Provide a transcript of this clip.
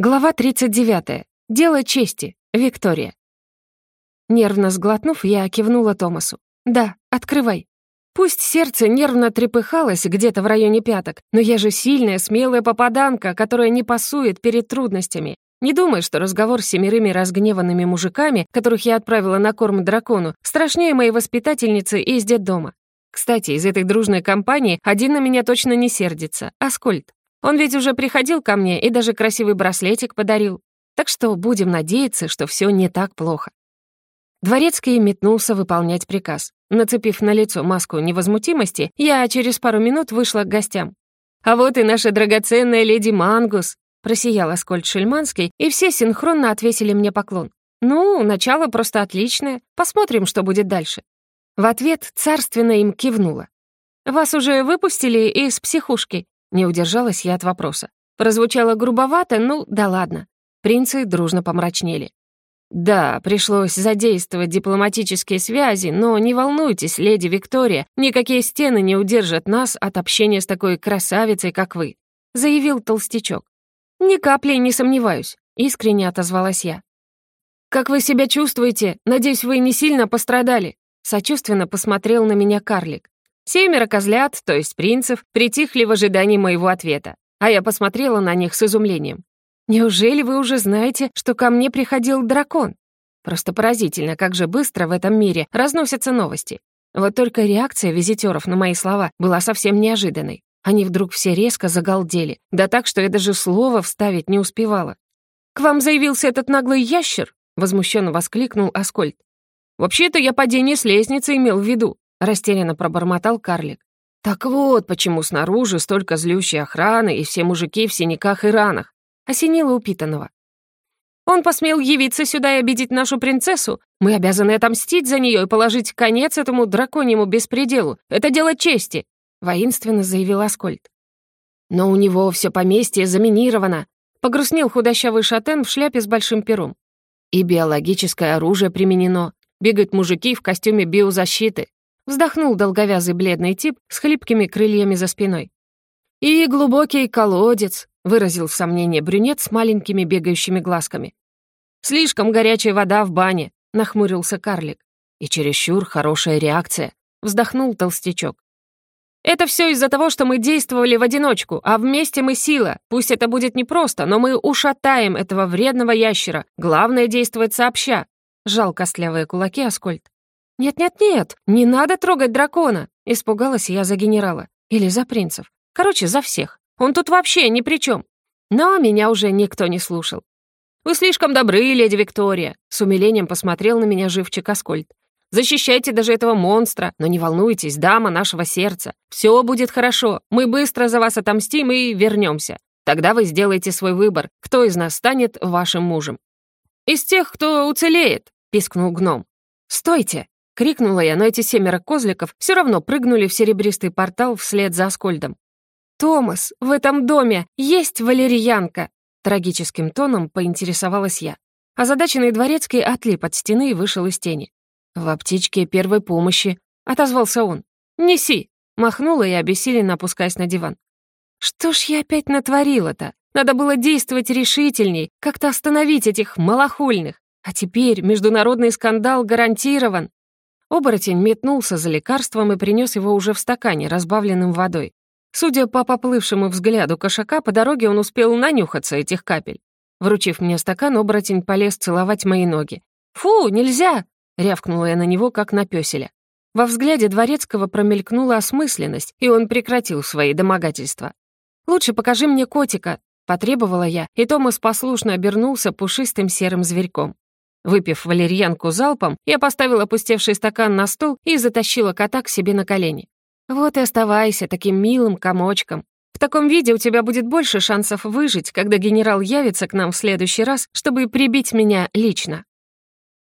Глава 39. Дело чести. Виктория. Нервно сглотнув, я кивнула Томасу. «Да, открывай». Пусть сердце нервно трепыхалось где-то в районе пяток, но я же сильная, смелая попаданка, которая не пасует перед трудностями. Не думай, что разговор с семерыми разгневанными мужиками, которых я отправила на корм дракону, страшнее моей воспитательницы из детдома. Кстати, из этой дружной компании один на меня точно не сердится — Аскольд. Он ведь уже приходил ко мне и даже красивый браслетик подарил. Так что будем надеяться, что все не так плохо. Дворецкий метнулся выполнять приказ. Нацепив на лицо маску невозмутимости, я через пару минут вышла к гостям. «А вот и наша драгоценная леди Мангус!» Просиял Аскольд Шельманский, и все синхронно отвесили мне поклон. «Ну, начало просто отличное. Посмотрим, что будет дальше». В ответ царственно им кивнула. «Вас уже выпустили из психушки?» Не удержалась я от вопроса. Прозвучало грубовато, ну да ладно. Принцы дружно помрачнели. «Да, пришлось задействовать дипломатические связи, но не волнуйтесь, леди Виктория, никакие стены не удержат нас от общения с такой красавицей, как вы», заявил толстячок. «Ни капли не сомневаюсь», — искренне отозвалась я. «Как вы себя чувствуете? Надеюсь, вы не сильно пострадали?» Сочувственно посмотрел на меня карлик. Семеро козлят, то есть принцев, притихли в ожидании моего ответа, а я посмотрела на них с изумлением. «Неужели вы уже знаете, что ко мне приходил дракон?» Просто поразительно, как же быстро в этом мире разносятся новости. Вот только реакция визитеров на мои слова была совсем неожиданной. Они вдруг все резко загалдели, да так, что я даже слова вставить не успевала. «К вам заявился этот наглый ящер?» — возмущенно воскликнул Аскольд. «Вообще-то я падение с лестницы имел в виду», — растерянно пробормотал карлик. «Так вот, почему снаружи столько злющей охраны и все мужики в синяках и ранах», — осенило упитанного. «Он посмел явиться сюда и обидеть нашу принцессу? Мы обязаны отомстить за нее и положить конец этому драконьему беспределу. Это дело чести», — воинственно заявил Аскольд. «Но у него все поместье заминировано», — погрустнел худощавый шатен в шляпе с большим пером. «И биологическое оружие применено. Бегают мужики в костюме биозащиты. Вздохнул долговязый бледный тип с хлипкими крыльями за спиной. «И глубокий колодец», — выразил сомнение брюнет с маленькими бегающими глазками. «Слишком горячая вода в бане», — нахмурился карлик. «И чересчур хорошая реакция», — вздохнул толстячок. «Это все из-за того, что мы действовали в одиночку, а вместе мы сила. Пусть это будет непросто, но мы ушатаем этого вредного ящера. Главное — действовать сообща», — жал костлявые кулаки Аскольд. «Нет-нет-нет, не надо трогать дракона!» Испугалась я за генерала. Или за принцев. Короче, за всех. Он тут вообще ни при чем. Но меня уже никто не слушал. «Вы слишком добры, леди Виктория», — с умилением посмотрел на меня живчик Аскольд. «Защищайте даже этого монстра, но не волнуйтесь, дама нашего сердца. Все будет хорошо, мы быстро за вас отомстим и вернемся. Тогда вы сделаете свой выбор, кто из нас станет вашим мужем». «Из тех, кто уцелеет», — пискнул гном. «Стойте!» Крикнула я, но эти семеро козликов все равно прыгнули в серебристый портал вслед за Аскольдом. «Томас, в этом доме есть валерьянка!» Трагическим тоном поинтересовалась я. Озадаченный дворецкий отлип от стены и вышел из тени. «В аптечке первой помощи», — отозвался он. «Неси!» — махнула я, обессиленно опускаясь на диван. «Что ж я опять натворила-то? Надо было действовать решительней, как-то остановить этих малохольных. А теперь международный скандал гарантирован. Оборотень метнулся за лекарством и принес его уже в стакане, разбавленным водой. Судя по поплывшему взгляду кошака, по дороге он успел нанюхаться этих капель. Вручив мне стакан, оборотень полез целовать мои ноги. «Фу, нельзя!» — рявкнула я на него, как на пёселя. Во взгляде Дворецкого промелькнула осмысленность, и он прекратил свои домогательства. «Лучше покажи мне котика», — потребовала я, и Томас послушно обернулся пушистым серым зверьком. Выпив валерьянку залпом, я поставила опустевший стакан на стол и затащила кота к себе на колени. «Вот и оставайся таким милым комочком. В таком виде у тебя будет больше шансов выжить, когда генерал явится к нам в следующий раз, чтобы прибить меня лично».